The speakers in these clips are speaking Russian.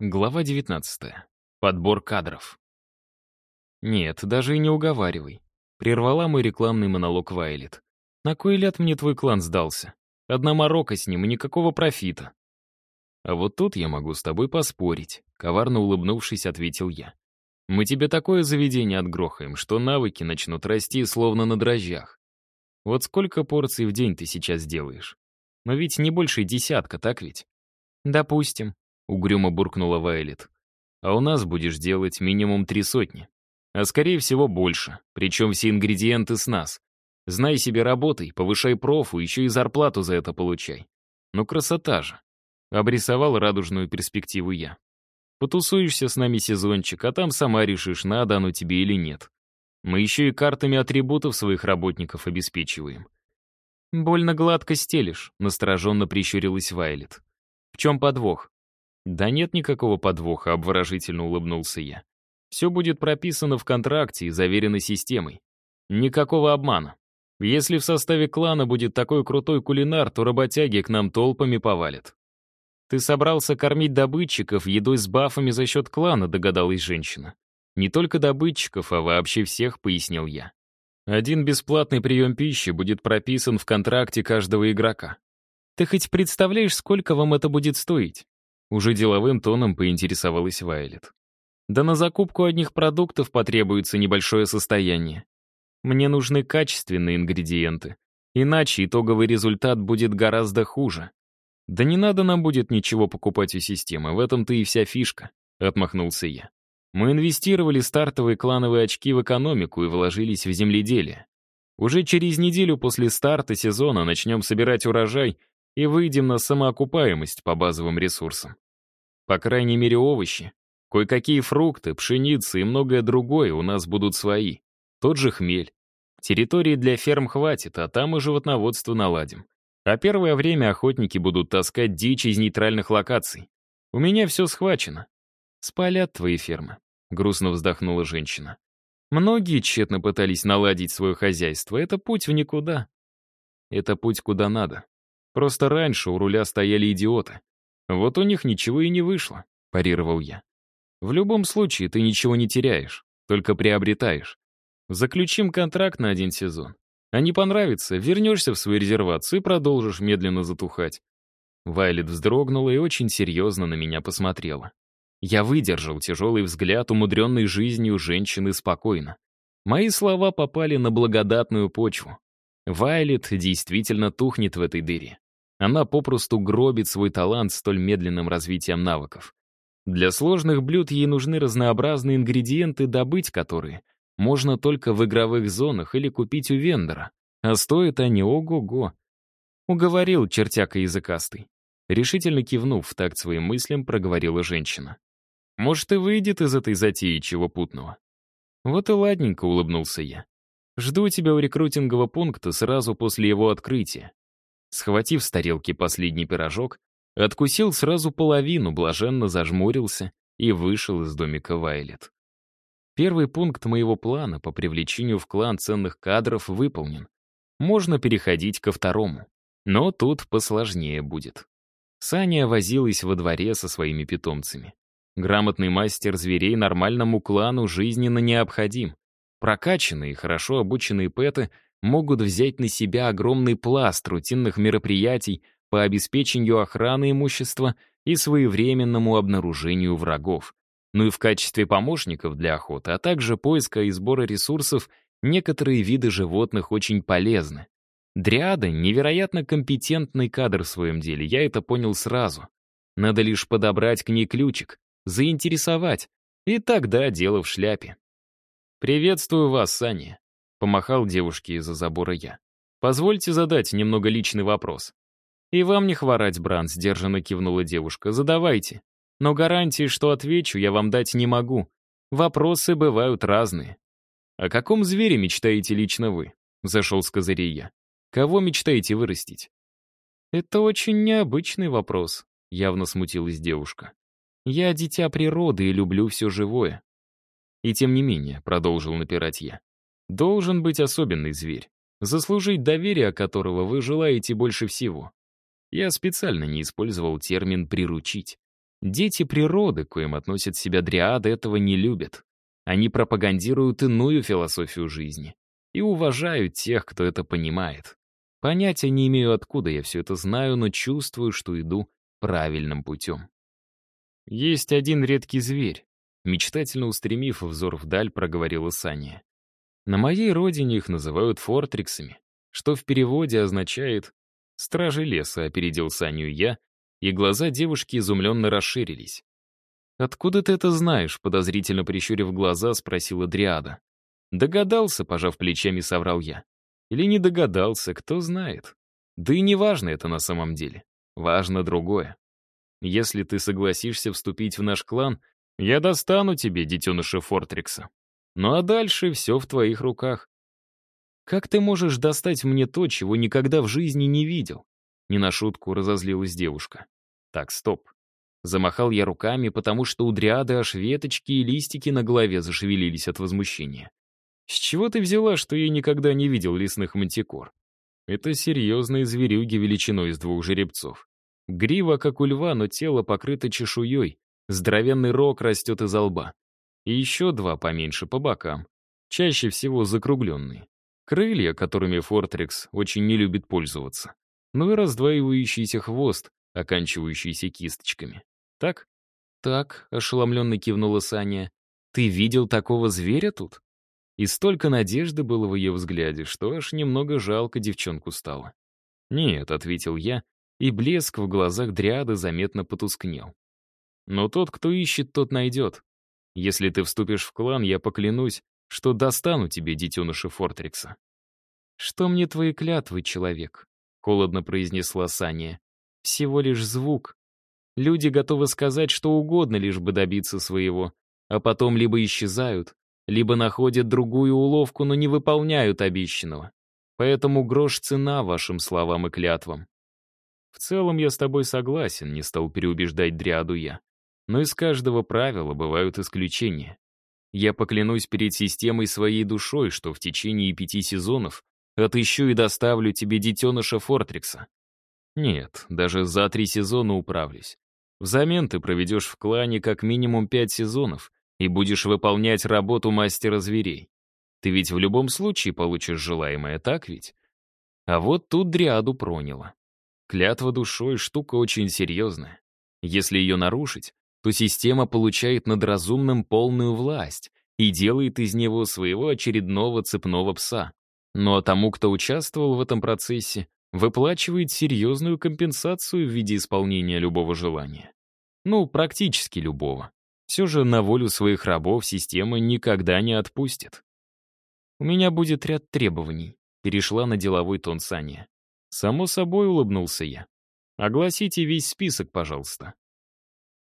Глава 19. Подбор кадров. «Нет, даже и не уговаривай», — прервала мой рекламный монолог Вайлет. «На кой ляд мне твой клан сдался? Одна морока с ним и никакого профита». «А вот тут я могу с тобой поспорить», — коварно улыбнувшись, ответил я. «Мы тебе такое заведение отгрохаем, что навыки начнут расти, словно на дрожжах. Вот сколько порций в день ты сейчас делаешь? Но ведь не больше десятка, так ведь?» «Допустим», угрюмо буркнула Вайлет. «А у нас будешь делать минимум три сотни. А скорее всего больше, причем все ингредиенты с нас. Знай себе, работай, повышай профу, еще и зарплату за это получай. Ну красота же!» Обрисовал радужную перспективу я. «Потусуешься с нами сезончик, а там сама решишь, надо оно тебе или нет. Мы еще и картами атрибутов своих работников обеспечиваем». «Больно гладко стелишь», — настороженно прищурилась Вайлет. «В чем подвох?» «Да нет никакого подвоха», — обворожительно улыбнулся я. «Все будет прописано в контракте и заверено системой. Никакого обмана. Если в составе клана будет такой крутой кулинар, то работяги к нам толпами повалят». «Ты собрался кормить добытчиков едой с бафами за счет клана», — догадалась женщина. «Не только добытчиков, а вообще всех», — пояснил я. «Один бесплатный прием пищи будет прописан в контракте каждого игрока. Ты хоть представляешь, сколько вам это будет стоить? Уже деловым тоном поинтересовалась Вайлет. Да на закупку одних продуктов потребуется небольшое состояние. Мне нужны качественные ингредиенты. Иначе итоговый результат будет гораздо хуже. Да не надо нам будет ничего покупать у системы, в этом-то и вся фишка, отмахнулся я. Мы инвестировали стартовые клановые очки в экономику и вложились в земледелие. Уже через неделю после старта сезона начнем собирать урожай и выйдем на самоокупаемость по базовым ресурсам. По крайней мере, овощи, кое-какие фрукты, пшеницы и многое другое у нас будут свои. Тот же хмель. Территории для ферм хватит, а там и животноводство наладим. А первое время охотники будут таскать дичь из нейтральных локаций. У меня все схвачено. Спалят твои фермы, грустно вздохнула женщина. Многие тщетно пытались наладить свое хозяйство. Это путь в никуда. Это путь куда надо. Просто раньше у руля стояли идиоты. Вот у них ничего и не вышло, парировал я. В любом случае ты ничего не теряешь, только приобретаешь. Заключим контракт на один сезон. А не понравится, вернешься в свою резервацию и продолжишь медленно затухать. Вайлет вздрогнула и очень серьезно на меня посмотрела. Я выдержал тяжелый взгляд, умудренный жизнью женщины спокойно. Мои слова попали на благодатную почву. Вайлет действительно тухнет в этой дыре. Она попросту гробит свой талант столь медленным развитием навыков. Для сложных блюд ей нужны разнообразные ингредиенты, добыть которые можно только в игровых зонах или купить у вендора. А стоят они ого-го. Уговорил чертяка языкастый. Решительно кивнув в такт своим мыслям, проговорила женщина. «Может, и выйдет из этой затеи чего путного». «Вот и ладненько», — улыбнулся я. «Жду тебя у рекрутингового пункта сразу после его открытия. Схватив с тарелки последний пирожок, откусил сразу половину, блаженно зажмурился и вышел из домика Вайлет. Первый пункт моего плана по привлечению в клан ценных кадров выполнен. Можно переходить ко второму. Но тут посложнее будет. Саня возилась во дворе со своими питомцами. Грамотный мастер зверей нормальному клану жизненно необходим. Прокачанные, хорошо обученные пэты — могут взять на себя огромный пласт рутинных мероприятий по обеспечению охраны имущества и своевременному обнаружению врагов. Ну и в качестве помощников для охоты, а также поиска и сбора ресурсов некоторые виды животных очень полезны. Дриада — невероятно компетентный кадр в своем деле, я это понял сразу. Надо лишь подобрать к ней ключик, заинтересовать, и тогда дело в шляпе. «Приветствую вас, Саня», Помахал девушке из-за забора я. «Позвольте задать немного личный вопрос». «И вам не хворать, Бран», — сдержанно кивнула девушка. «Задавайте. Но гарантии, что отвечу, я вам дать не могу. Вопросы бывают разные». «О каком звере мечтаете лично вы?» — зашел с козырей я. «Кого мечтаете вырастить?» «Это очень необычный вопрос», — явно смутилась девушка. «Я дитя природы и люблю все живое». «И тем не менее», — продолжил напирать я, Должен быть особенный зверь, заслужить доверие которого вы желаете больше всего. Я специально не использовал термин «приручить». Дети природы, коим относят себя дриады, этого не любят. Они пропагандируют иную философию жизни и уважают тех, кто это понимает. Понятия не имею, откуда я все это знаю, но чувствую, что иду правильным путем. Есть один редкий зверь, мечтательно устремив взор вдаль, проговорила Саня. На моей родине их называют фортриксами, что в переводе означает «стражи леса», опередил Саню я, и глаза девушки изумленно расширились. «Откуда ты это знаешь?» — подозрительно прищурив глаза, спросила Дриада. «Догадался», — пожав плечами, соврал я. «Или не догадался, кто знает. Да и не важно это на самом деле. Важно другое. Если ты согласишься вступить в наш клан, я достану тебе детеныша Фортрикса. Ну а дальше все в твоих руках. Как ты можешь достать мне то, чего никогда в жизни не видел? Не на шутку разозлилась девушка. Так, стоп. Замахал я руками, потому что у дриады аж веточки и листики на голове зашевелились от возмущения. С чего ты взяла, что я никогда не видел лесных мантикор? Это серьезные зверюги величиной из двух жеребцов. Грива, как у льва, но тело покрыто чешуей, здоровенный рог растет из лба. И еще два поменьше по бокам, чаще всего закругленные. Крылья, которыми Фортрекс очень не любит пользоваться. Ну и раздваивающийся хвост, оканчивающийся кисточками. Так? Так, ошеломленно кивнула Саня. Ты видел такого зверя тут? И столько надежды было в ее взгляде, что аж немного жалко девчонку стало. «Нет», — ответил я, и блеск в глазах Дриады заметно потускнел. «Но тот, кто ищет, тот найдет. Если ты вступишь в клан, я поклянусь, что достану тебе детеныша Фортрикса». «Что мне твои клятвы, человек?» — холодно произнесла Саня. «Всего лишь звук. Люди готовы сказать что угодно, лишь бы добиться своего, а потом либо исчезают, либо находят другую уловку, но не выполняют обещанного. Поэтому грош цена вашим словам и клятвам. В целом я с тобой согласен, не стал переубеждать Дриаду я. Но из каждого правила бывают исключения. Я поклянусь перед системой своей душой, что в течение пяти сезонов отыщу и доставлю тебе детеныша Фортрикса. Нет, даже за три сезона управлюсь. Взамен ты проведешь в клане как минимум пять сезонов и будешь выполнять работу мастера зверей. Ты ведь в любом случае получишь желаемое, так ведь? А вот тут Дриаду проняло. Клятва душой — штука очень серьезная. Если ее нарушить, то система получает над разумным полную власть и делает из него своего очередного цепного пса. Но тому, кто участвовал в этом процессе, выплачивает серьезную компенсацию в виде исполнения любого желания. Ну, практически любого. Все же на волю своих рабов система никогда не отпустит. «У меня будет ряд требований», — перешла на деловой тон Саня. Само собой улыбнулся я. Огласите весь список, пожалуйста.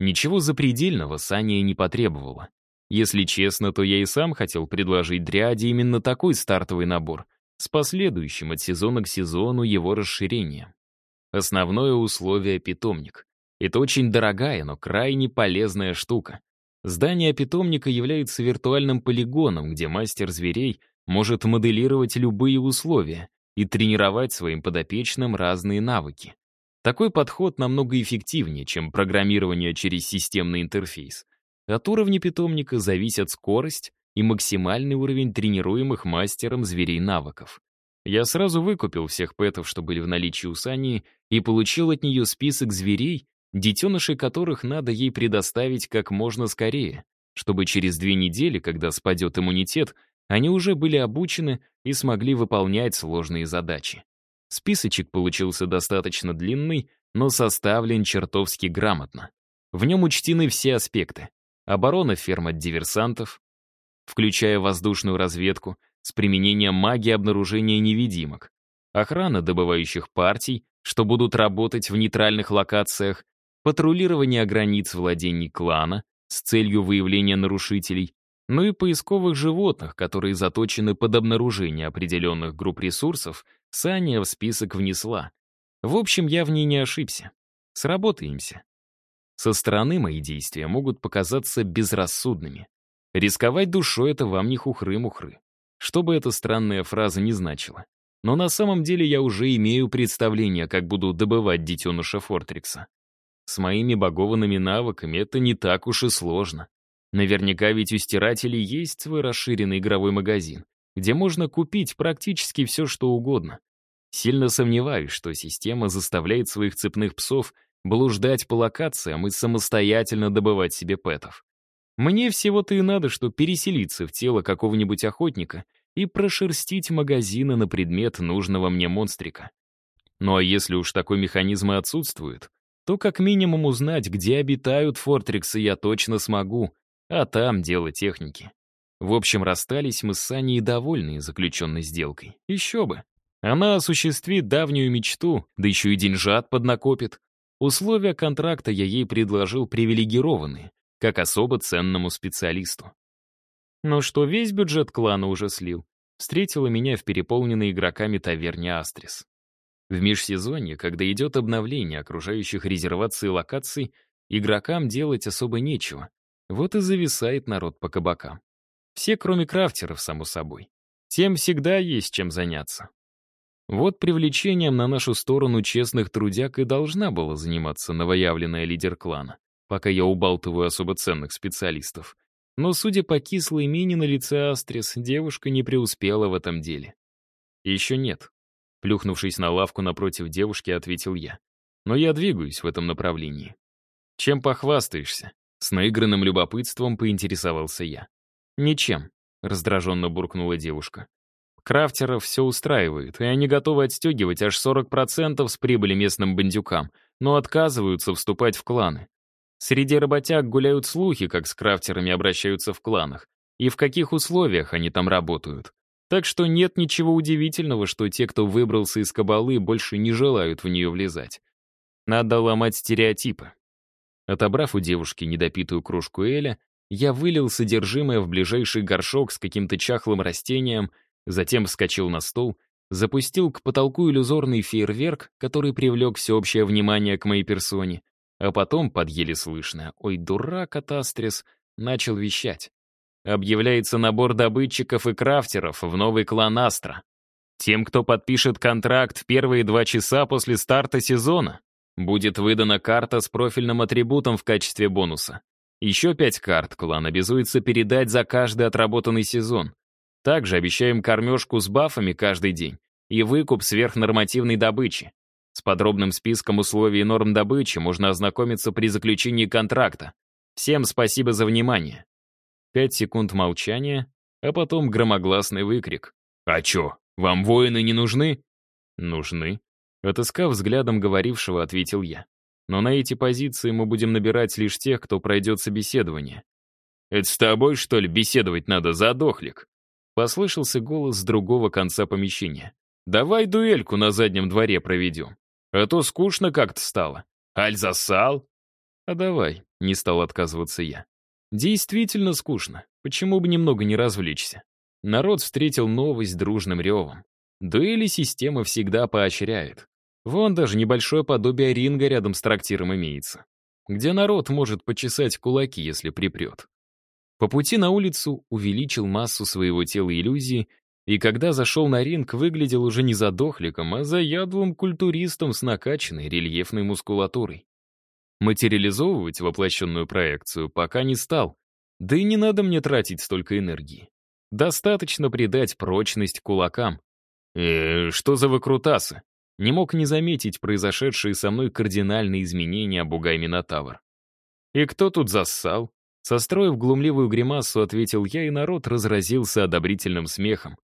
Ничего запредельного Саня не потребовала. Если честно, то я и сам хотел предложить Дриаде именно такой стартовый набор, с последующим от сезона к сезону его расширением. Основное условие — питомник. Это очень дорогая, но крайне полезная штука. Здание питомника является виртуальным полигоном, где мастер зверей может моделировать любые условия, и тренировать своим подопечным разные навыки. Такой подход намного эффективнее, чем программирование через системный интерфейс. От уровня питомника зависят скорость и максимальный уровень тренируемых мастером зверей навыков. Я сразу выкупил всех пэтов, что были в наличии у Сани, и получил от нее список зверей, детенышей которых надо ей предоставить как можно скорее, чтобы через две недели, когда спадет иммунитет, они уже были обучены и смогли выполнять сложные задачи. Списочек получился достаточно длинный, но составлен чертовски грамотно. В нем учтены все аспекты. Оборона ферм от диверсантов, включая воздушную разведку, с применением магии обнаружения невидимок, охрана добывающих партий, что будут работать в нейтральных локациях, патрулирование границ владений клана с целью выявления нарушителей, но и поисковых животных, которые заточены под обнаружение определенных групп ресурсов, Саня в список внесла. В общем, я в ней не ошибся. Сработаемся. Со стороны мои действия могут показаться безрассудными. Рисковать душой — это вам не хухры-мухры. Что бы эта странная фраза ни значила. Но на самом деле я уже имею представление, как буду добывать детеныша Фортрикса. С моими богованными навыками это не так уж и сложно. Наверняка ведь у стирателей есть свой расширенный игровой магазин, где можно купить практически все, что угодно. Сильно сомневаюсь, что система заставляет своих цепных псов блуждать по локациям и самостоятельно добывать себе пэтов. Мне всего-то и надо, что переселиться в тело какого-нибудь охотника и прошерстить магазины на предмет нужного мне монстрика. Ну а если уж такой механизм и отсутствует, то как минимум узнать, где обитают фортриксы, я точно смогу, а там дело техники. В общем, расстались мы с Саней довольные заключенной сделкой. Еще бы. Она осуществит давнюю мечту, да еще и деньжат поднакопит. Условия контракта я ей предложил привилегированные, как особо ценному специалисту. Но что весь бюджет клана уже слил, встретила меня в переполненной игроками таверне «Астрис». В межсезонье, когда идет обновление окружающих резерваций и локаций, игрокам делать особо нечего. Вот и зависает народ по кабакам. Все, кроме крафтеров, само собой. Тем всегда есть чем заняться. Вот привлечением на нашу сторону честных трудяг и должна была заниматься новоявленная лидер клана, пока я убалтываю особо ценных специалистов. Но, судя по кислой мине на лице Астрис, девушка не преуспела в этом деле. Еще нет. Плюхнувшись на лавку напротив девушки, ответил я. Но я двигаюсь в этом направлении. Чем похвастаешься? С наигранным любопытством поинтересовался я. «Ничем», — раздраженно буркнула девушка. Крафтеров все устраивает, и они готовы отстегивать аж 40% с прибыли местным бандюкам, но отказываются вступать в кланы. Среди работяг гуляют слухи, как с крафтерами обращаются в кланах, и в каких условиях они там работают. Так что нет ничего удивительного, что те, кто выбрался из кабалы, больше не желают в нее влезать. Надо ломать стереотипы. Отобрав у девушки недопитую кружку Эля, я вылил содержимое в ближайший горшок с каким-то чахлым растением, затем вскочил на стол, запустил к потолку иллюзорный фейерверк, который привлек всеобщее внимание к моей персоне, а потом, под еле слышно, «Ой, дурак, Атастрис», начал вещать. Объявляется набор добытчиков и крафтеров в новый клан Астра. Тем, кто подпишет контракт в первые два часа после старта сезона, будет выдана карта с профильным атрибутом в качестве бонуса. Еще пять карт клан обязуется передать за каждый отработанный сезон. Также обещаем кормежку с бафами каждый день и выкуп сверхнормативной добычи. С подробным списком условий и норм добычи можно ознакомиться при заключении контракта. Всем спасибо за внимание. Пять секунд молчания, а потом громогласный выкрик. «А чё, вам воины не нужны?» «Нужны», — отыскав взглядом говорившего, ответил я. Но на эти позиции мы будем набирать лишь тех, кто пройдет собеседование. «Это с тобой, что ли, беседовать надо, задохлик?» Послышался голос с другого конца помещения. «Давай дуэльку на заднем дворе проведем. А то скучно как-то стало. Аль засал?» «А давай», — не стал отказываться я. «Действительно скучно. Почему бы немного не развлечься?» Народ встретил новость дружным ревом. Дуэли система всегда поощряет. Вон даже небольшое подобие ринга рядом с трактиром имеется, где народ может почесать кулаки, если припрет. По пути на улицу увеличил массу своего тела иллюзии, и когда зашел на ринг, выглядел уже не задохликом, а заядлым культуристом с накачанной рельефной мускулатурой. Материализовывать воплощенную проекцию пока не стал, да и не надо мне тратить столько энергии. Достаточно придать прочность кулакам. «Э, что за выкрутасы?» Не мог не заметить произошедшие со мной кардинальные изменения Бугай Минотавр. «И кто тут зассал?» Состроив глумливую гримасу, ответил я, и народ разразился одобрительным смехом.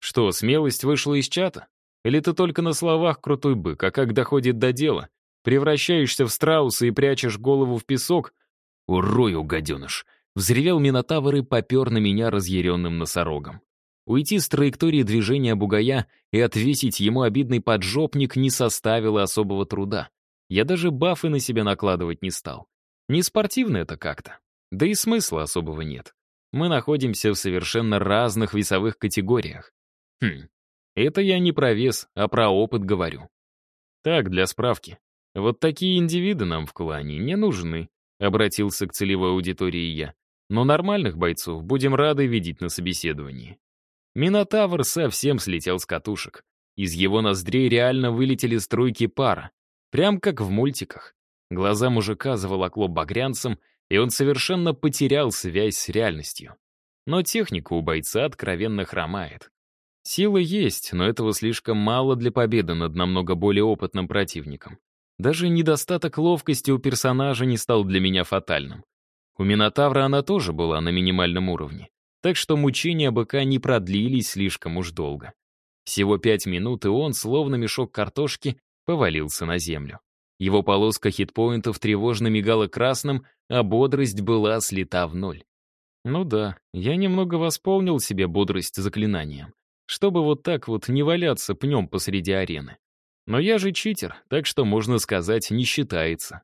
«Что, смелость вышла из чата? Или ты только на словах крутой бык, а как доходит до дела? Превращаешься в страуса и прячешь голову в песок? Урой, гаденыш!» Взревел Минотавр и попер на меня разъяренным носорогом. Уйти с траектории движения бугая и отвесить ему обидный поджопник не составило особого труда. Я даже бафы на себя накладывать не стал. Не спортивно это как-то. Да и смысла особого нет. Мы находимся в совершенно разных весовых категориях. Хм, это я не про вес, а про опыт говорю. Так, для справки. Вот такие индивиды нам в клане не нужны, обратился к целевой аудитории я. Но нормальных бойцов будем рады видеть на собеседовании. Минотавр совсем слетел с катушек. Из его ноздрей реально вылетели струйки пара. Прям как в мультиках. Глаза мужика заволокло багрянцем, и он совершенно потерял связь с реальностью. Но техника у бойца откровенно хромает. Сила есть, но этого слишком мало для победы над намного более опытным противником. Даже недостаток ловкости у персонажа не стал для меня фатальным. У Минотавра она тоже была на минимальном уровне, так что мучения быка не продлились слишком уж долго. Всего пять минут, и он, словно мешок картошки, повалился на землю. Его полоска хитпоинтов тревожно мигала красным, а бодрость была слита в ноль. Ну да, я немного восполнил себе бодрость заклинанием, чтобы вот так вот не валяться пнем посреди арены. Но я же читер, так что, можно сказать, не считается.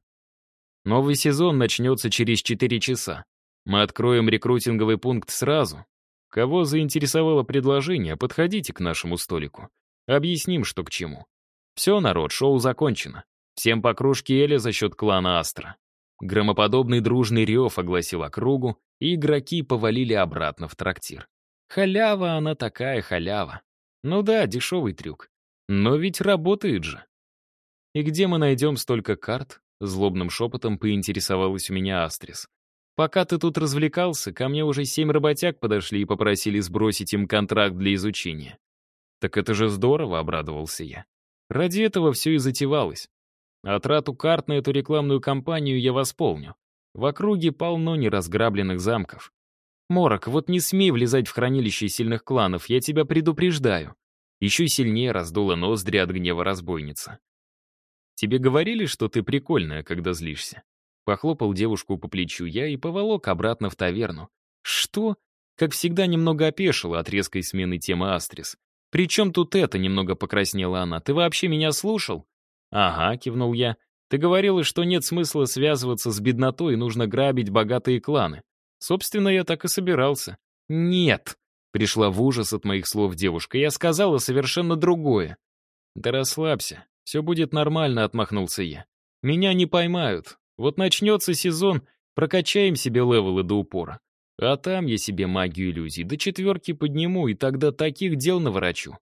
Новый сезон начнется через 4 часа. Мы откроем рекрутинговый пункт сразу. Кого заинтересовало предложение, подходите к нашему столику. Объясним, что к чему. Все, народ, шоу закончено. Всем по кружке Эля за счет клана Астра. Громоподобный дружный рев огласил округу, и игроки повалили обратно в трактир. Халява она такая халява. Ну да, дешевый трюк. Но ведь работает же. И где мы найдем столько карт? Злобным шепотом поинтересовалась у меня Астрис. Пока ты тут развлекался, ко мне уже семь работяг подошли и попросили сбросить им контракт для изучения. Так это же здорово, обрадовался я. Ради этого все и затевалось. А карт на эту рекламную кампанию я восполню. В округе полно неразграбленных замков. Морок, вот не смей влезать в хранилище сильных кланов, я тебя предупреждаю. Еще сильнее раздула ноздри от гнева разбойница. «Тебе говорили, что ты прикольная, когда злишься?» Похлопал девушку по плечу я и поволок обратно в таверну. «Что?» Как всегда, немного опешила от резкой смены темы Астрис. «При чем тут это?» — немного покраснела она. «Ты вообще меня слушал?» «Ага», — кивнул я. «Ты говорила, что нет смысла связываться с беднотой, нужно грабить богатые кланы. Собственно, я так и собирался». «Нет», Пришла в ужас от моих слов девушка. Я сказала совершенно другое. «Да расслабься. Все будет нормально», — отмахнулся я. «Меня не поймают. Вот начнется сезон, прокачаем себе левелы до упора. А там я себе магию иллюзий до четверки подниму, и тогда таких дел наворочу».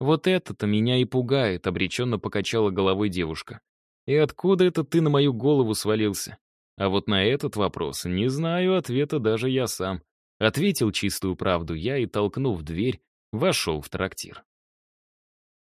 «Вот это-то меня и пугает», — обреченно покачала головой девушка. «И откуда это ты на мою голову свалился?» А вот на этот вопрос не знаю ответа даже я сам. Ответил чистую правду я и, толкнув дверь, вошел в трактир.